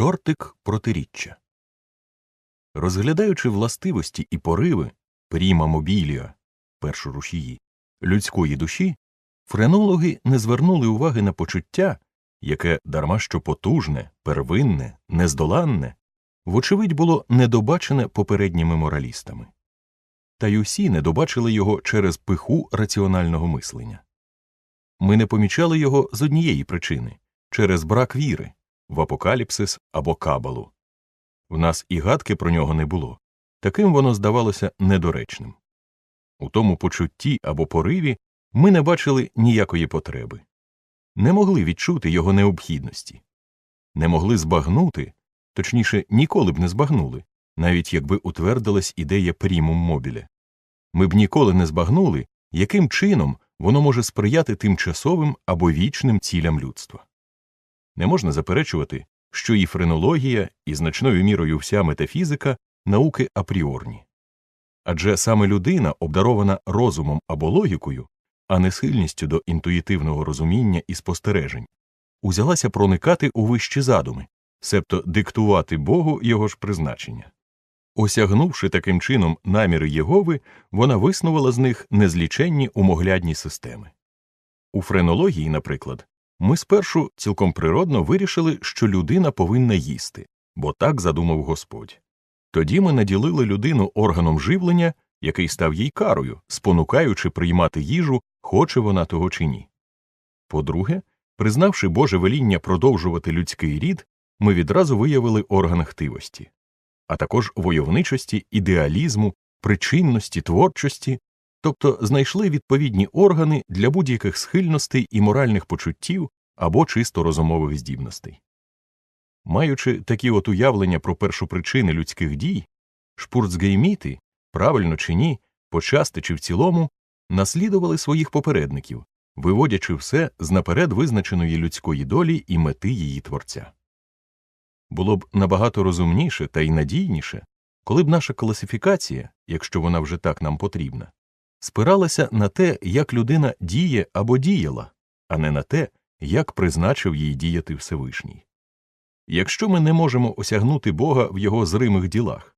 Чортик протиріччя. Розглядаючи властивості і пориви пріма мобілія, першу рушії, людської душі, френологи не звернули уваги на почуття, яке дарма що потужне, первинне, нездоланне, вочевидь було недобачене попередніми моралістами. Та й усі не добачили його через пиху раціонального мислення. Ми не помічали його з однієї причини через брак віри в апокаліпсис або кабалу. В нас і гадки про нього не було, таким воно здавалося недоречним. У тому почутті або пориві ми не бачили ніякої потреби, не могли відчути його необхідності, не могли збагнути, точніше, ніколи б не збагнули, навіть якби утвердилась ідея прімум мобіле. Ми б ніколи не збагнули, яким чином воно може сприяти тимчасовим або вічним цілям людства. Не можна заперечувати, що і френологія, і значною мірою вся метафізика науки апріорні. Адже саме людина, обдарована розумом або логікою, а не схильністю до інтуїтивного розуміння і спостережень, узялася проникати у вищі задуми, себто диктувати Богу його ж призначення. Осягнувши таким чином наміри Єгови, вона виснувала з них незліченні умоглядні системи. У френології, наприклад, ми спершу цілком природно вирішили, що людина повинна їсти, бо так задумав Господь. Тоді ми наділили людину органом живлення, який став їй карою, спонукаючи приймати їжу, хоче вона того чи ні. По-друге, признавши Боже веління продовжувати людський рід, ми відразу виявили орган хтивості, а також войовничості, ідеалізму, причинності, творчості, тобто знайшли відповідні органи для будь-яких схильностей і моральних почуттів або чисто розумових здібностей. Маючи такі от уявлення про першопричини людських дій, шпурцгейміти, правильно чи ні, почасти чи в цілому, наслідували своїх попередників, виводячи все з наперед визначеної людської долі і мети її творця. Було б набагато розумніше та й надійніше, коли б наша класифікація, якщо вона вже так нам потрібна, спиралася на те, як людина діє або діяла, а не на те, як призначив їй діяти Всевишній. Якщо ми не можемо осягнути Бога в його зримих ділах,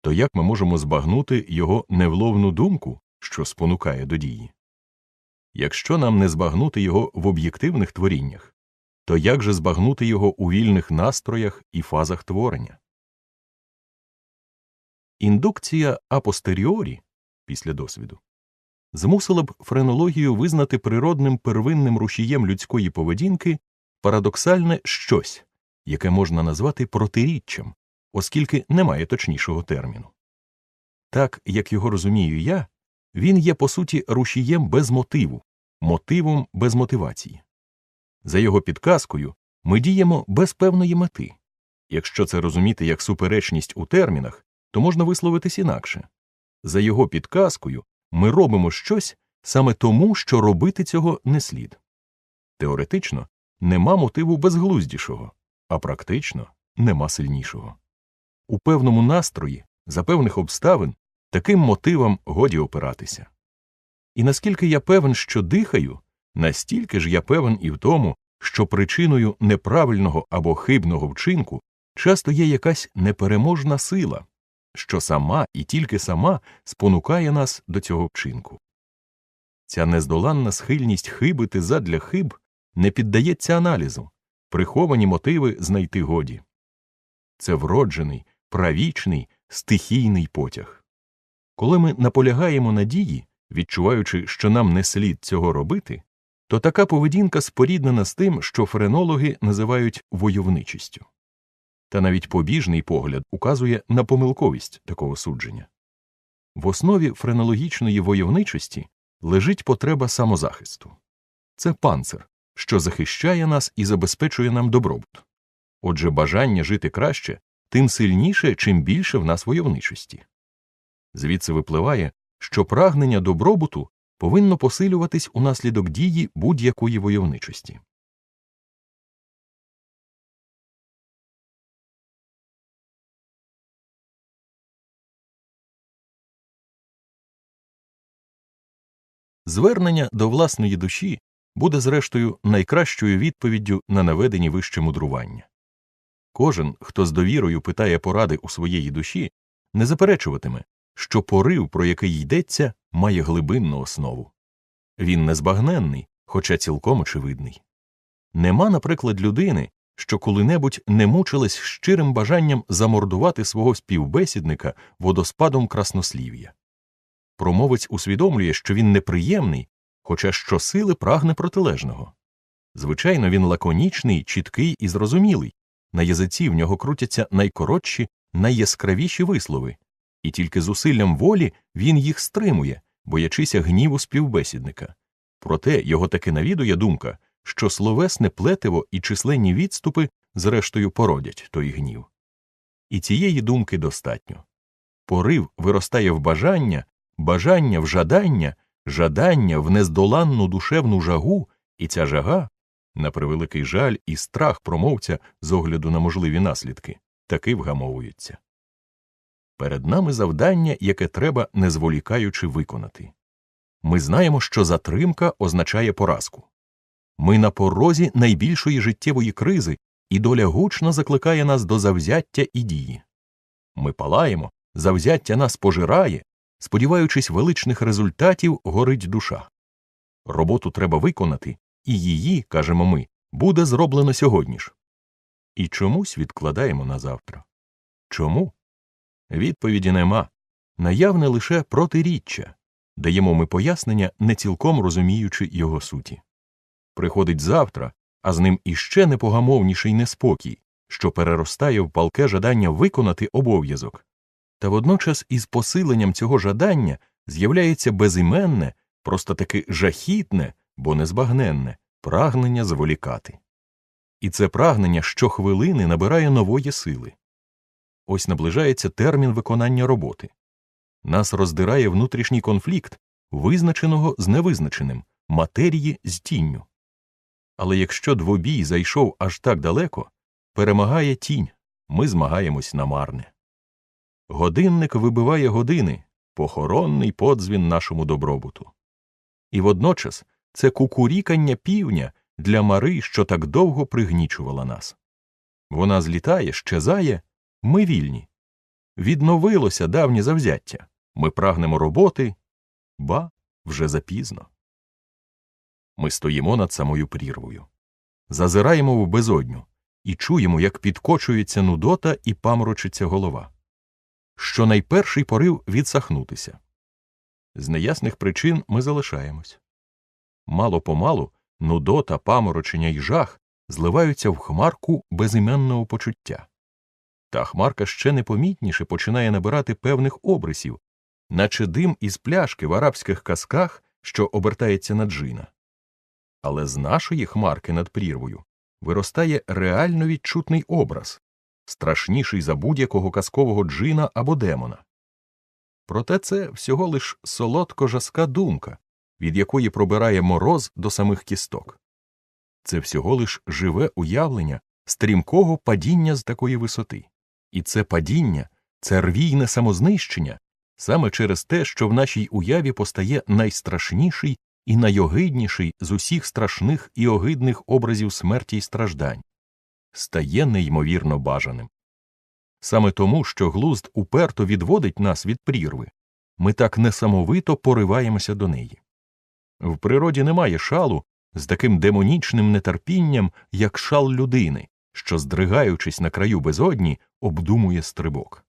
то як ми можемо збагнути його невловну думку, що спонукає до дії? Якщо нам не збагнути його в об'єктивних творіннях, то як же збагнути його у вільних настроях і фазах творення? Індукція апостеріорі після досвіду змусила б френологію визнати природним первинним рушієм людської поведінки парадоксальне щось, яке можна назвати протиріччям, оскільки немає точнішого терміну. Так, як його розумію я, він є по суті рушієм без мотиву, мотивом без мотивації. За його підказкою ми діємо без певної мети. Якщо це розуміти як суперечність у термінах, то можна висловитись інакше. За його підказкою ми робимо щось саме тому, що робити цього не слід. Теоретично нема мотиву безглуздішого, а практично нема сильнішого. У певному настрої, за певних обставин, таким мотивам годі опиратися. І наскільки я певен, що дихаю, настільки ж я певен і в тому, що причиною неправильного або хибного вчинку часто є якась непереможна сила, що сама і тільки сама спонукає нас до цього вчинку. Ця нездоланна схильність хибити задля хиб не піддається аналізу, приховані мотиви знайти годі. Це вроджений, правічний, стихійний потяг. Коли ми наполягаємо на дії, відчуваючи, що нам не слід цього робити, то така поведінка споріднена з тим, що френологи називають войовничістю. Та навіть побіжний погляд указує на помилковість такого судження. В основі френологічної войовничості лежить потреба самозахисту це панцир, що захищає нас і забезпечує нам добробут. Отже, бажання жити краще тим сильніше, чим більше в нас войовничості. Звідси випливає, що прагнення добробуту повинно посилюватись унаслідок дії будь-якої войовничості. Звернення до власної душі буде, зрештою, найкращою відповіддю на наведені вище мудрування. Кожен, хто з довірою питає поради у своєї душі, не заперечуватиме, що порив, про який йдеться, має глибинну основу. Він незбагненний, хоча цілком очевидний. Нема, наприклад, людини, що коли-небудь не мучилась щирим бажанням замордувати свого співбесідника водоспадом краснослів'я. Промовець усвідомлює, що він неприємний, хоча щосили прагне протилежного. Звичайно, він лаконічний, чіткий і зрозумілий, на язиці в нього крутяться найкоротші, найяскравіші вислови, і тільки зусиллям волі він їх стримує, боячися гніву співбесідника. Проте його таки навідує думка, що словесне плетиво і численні відступи зрештою породять той гнів. І цієї думки достатньо. Порив виростає в бажання, бажання в жадання, жадання в нездоланну душевну жагу, і ця жага, на превеликий жаль і страх промовця з огляду на можливі наслідки, таки вгамовуються. Перед нами завдання, яке треба не зволікаючи виконати. Ми знаємо, що затримка означає поразку. Ми на порозі найбільшої життєвої кризи, і доля гучно закликає нас до завзяття і дії. Ми палаємо, завзяття нас пожирає, сподіваючись величних результатів, горить душа. Роботу треба виконати, і її, кажемо ми, буде зроблено сьогодні ж. І чомусь відкладаємо на завтра. Чому? Відповіді нема. Наявне лише протиріччя. Даємо ми пояснення, не цілком розуміючи його суті. Приходить завтра, а з ним іще непогамовніший неспокій, що переростає в палке жадання виконати обов'язок. Та водночас із посиленням цього жадання з'являється безіменне, просто таки жахітне, бо незбагненне прагнення зволікати. І це прагнення щохвилини набирає нової сили. Ось наближається термін виконання роботи. Нас роздирає внутрішній конфлікт, визначеного з невизначеним, матерії з тінню. Але якщо двобій зайшов аж так далеко, перемагає тінь, ми змагаємось намарне. Годинник вибиває години, похоронний подзвін нашому добробуту. І водночас це кукурікання півня для мари, що так довго пригнічувала нас. Вона злітає, щезає, ми вільні. Відновилося давнє завзяття. Ми прагнемо роботи, ба вже запізно. Ми стоїмо над самою прірвою, зазираємо в безодню і чуємо, як підкочується нудота і паморочиться голова. Що найперший порив відсахнутися. З неясних причин ми залишаємось. Мало помалу нудота, паморочення й жах зливаються в хмарку безіменного почуття. Та хмарка ще непомітніше починає набирати певних обрисів, наче дим із пляшки в арабських казках, що обертається на джина. Але з нашої хмарки над прірвою виростає реально відчутний образ, страшніший за будь-якого казкового джина або демона. Проте це всього лиш солодко жаска думка, від якої пробирає мороз до самих кісток. Це всього лиш живе уявлення стрімкого падіння з такої висоти. І це падіння, це рвійне самознищення саме через те, що в нашій уяві постає найстрашніший і найогидніший з усіх страшних і огидних образів смерті й страждань, стає неймовірно бажаним. Саме тому, що глузд уперто відводить нас від прірви, ми так несамовито пориваємося до неї. В природі немає шалу з таким демонічним нетерпінням, як шал людини, що, здригаючись на краю безодні, обдумує стрибок.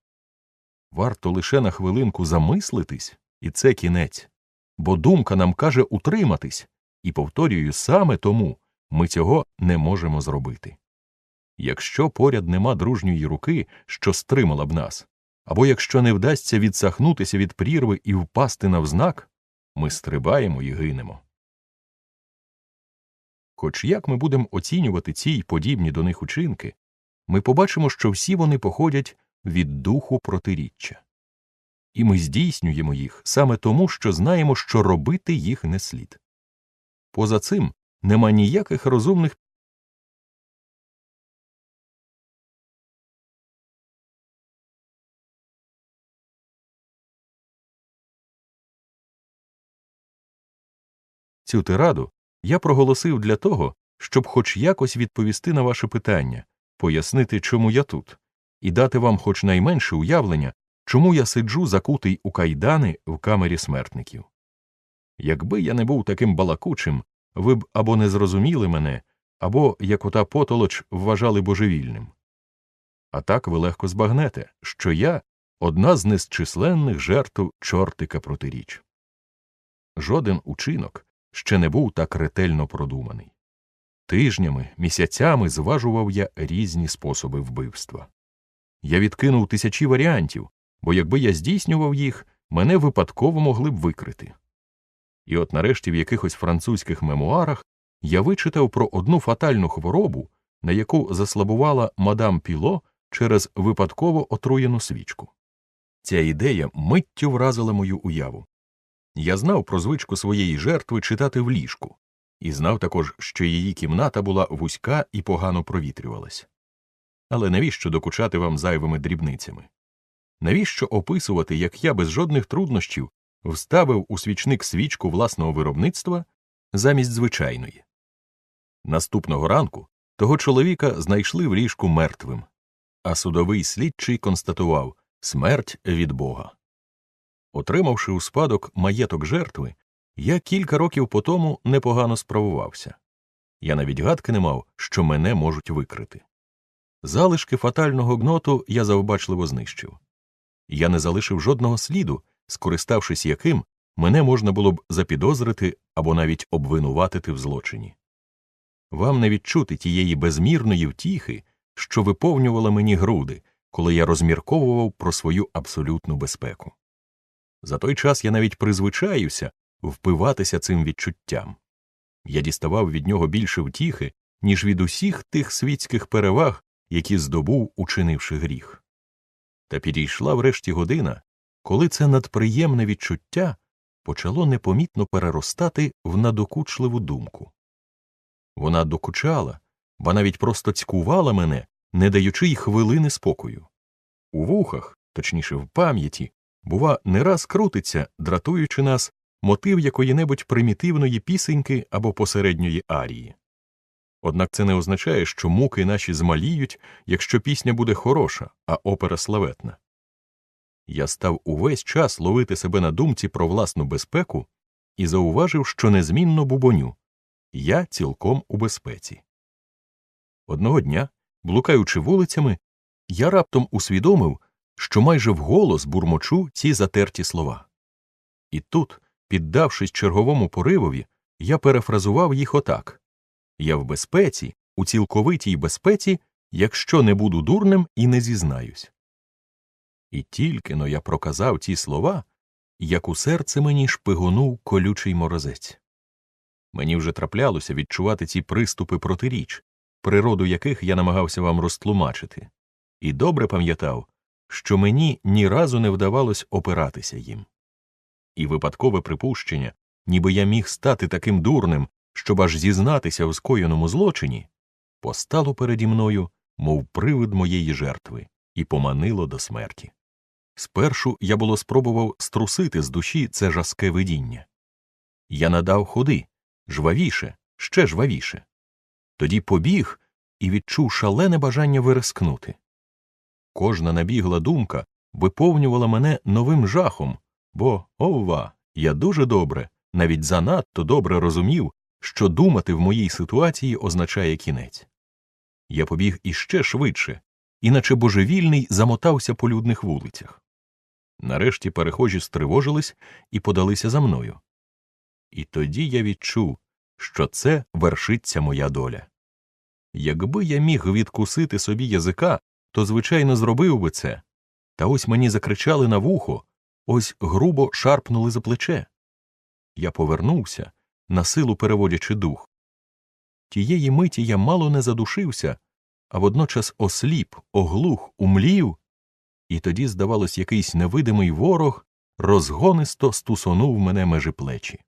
Варто лише на хвилинку замислитись, і це кінець, бо думка нам каже утриматись, і, повторюю, саме тому ми цього не можемо зробити. Якщо поряд нема дружньої руки, що стримала б нас, або якщо не вдасться відсахнутися від прірви і впасти навзнак, ми стрибаємо і гинемо. Хоч як ми будемо оцінювати ці й подібні до них учинки, ми побачимо, що всі вони походять від духу протиріччя. І ми здійснюємо їх саме тому, що знаємо, що робити їх не слід. Поза цим нема ніяких розумних Цю тираду я проголосив для того, щоб хоч якось відповісти на ваше питання, пояснити, чому я тут, і дати вам хоч найменше уявлення, чому я сиджу закутий у кайдани в камері смертників. Якби я не був таким балакучим, ви б або не зрозуміли мене, або, як ота потолоч, вважали божевільним. А так ви легко збагнете, що я одна з незчисленних жертв чортика протиріч. Жоден учинок ще не був так ретельно продуманий. Тижнями, місяцями зважував я різні способи вбивства. Я відкинув тисячі варіантів, бо якби я здійснював їх, мене випадково могли б викрити. І от нарешті в якихось французьких мемуарах я вичитав про одну фатальну хворобу, на яку заслабувала мадам Піло через випадково отруєну свічку. Ця ідея миттю вразила мою уяву. Я знав про звичку своєї жертви читати в ліжку, і знав також, що її кімната була вузька і погано провітрювалась. Але навіщо докучати вам зайвими дрібницями? Навіщо описувати, як я без жодних труднощів вставив у свічник свічку власного виробництва замість звичайної? Наступного ранку того чоловіка знайшли в ліжку мертвим, а судовий слідчий констатував смерть від Бога. Отримавши у спадок маєток жертви, я кілька років по тому непогано справувався. Я навіть гадки не мав, що мене можуть викрити. Залишки фатального гноту я завбачливо знищив. Я не залишив жодного сліду, скориставшись яким мене можна було б запідозрити або навіть обвинуватити в злочині. Вам не відчути тієї безмірної втіхи, що виповнювала мені груди, коли я розмірковував про свою абсолютну безпеку. За той час я навіть призвичаюся впиватися цим відчуттям. Я діставав від нього більше втіхи, ніж від усіх тих світських переваг, які здобув, учинивши гріх. Та підійшла врешті година, коли це надприємне відчуття почало непомітно переростати в надокучливу думку. Вона докучала, ба навіть просто цькувала мене, не даючи й хвилини спокою. У вухах, точніше в пам'яті, бува, не раз крутиться, дратуючи нас, мотив якої небудь примітивної пісеньки або посередньої арії. Однак це не означає, що муки наші змаліють, якщо пісня буде хороша, а опера славетна. Я став увесь час ловити себе на думці про власну безпеку і зауважив, що незмінно бубоню я цілком у безпеці. Одного дня, блукаючи вулицями, я раптом усвідомив, що майже вголос бурмочу ці затерті слова. І тут, піддавшись черговому поривові, я перефразував їх отак Я в безпеці, у цілковитій безпеці, якщо не буду дурним і не зізнаюсь. І тільки но я проказав ті слова, як у серце мені шпигонув колючий морозець. Мені вже траплялося відчувати ці приступи протиріч, природу яких я намагався вам розтлумачити, і добре пам'ятав, що мені ні разу не вдавалось опиратися їм. І випадкове припущення, ніби я міг стати таким дурним, щоб аж зізнатися в скоєному злочині, постало переді мною, мов привид моєї жертви, і поманило до смерті. Спершу я було спробував струсити з душі це жаске видіння. Я надав ходи жвавіше, ще жвавіше. Тоді побіг і відчув шалене бажання вирискнути. Кожна набігла думка виповнювала мене новим жахом, бо, ова, я дуже добре, навіть занадто добре розумів, що думати в моїй ситуації означає кінець. Я побіг іще швидше, іначе божевільний замотався по людних вулицях. Нарешті перехожі стривожились і подалися за мною. І тоді я відчув, що це вершиться моя доля. Якби я міг відкусити собі язика, то, звичайно, зробив би це. Та ось мені закричали на вухо, ось грубо шарпнули за плече. Я повернувся, на силу переводячи дух. Тієї миті я мало не задушився, а водночас осліп, оглух, умлів, і тоді, здавалось, якийсь невидимий ворог розгонисто стусонув мене межі плечі.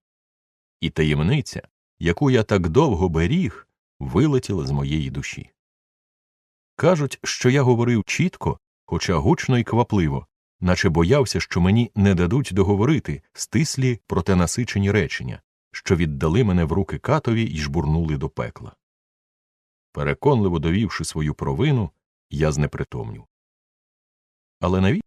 І таємниця, яку я так довго беріг, вилетіла з моєї душі. Кажуть, що я говорив чітко, хоча гучно і квапливо, наче боявся, що мені не дадуть договорити стислі, проте насичені речення, що віддали мене в руки катові і жбурнули до пекла. Переконливо довівши свою провину, я знепритомнів. Але навіщо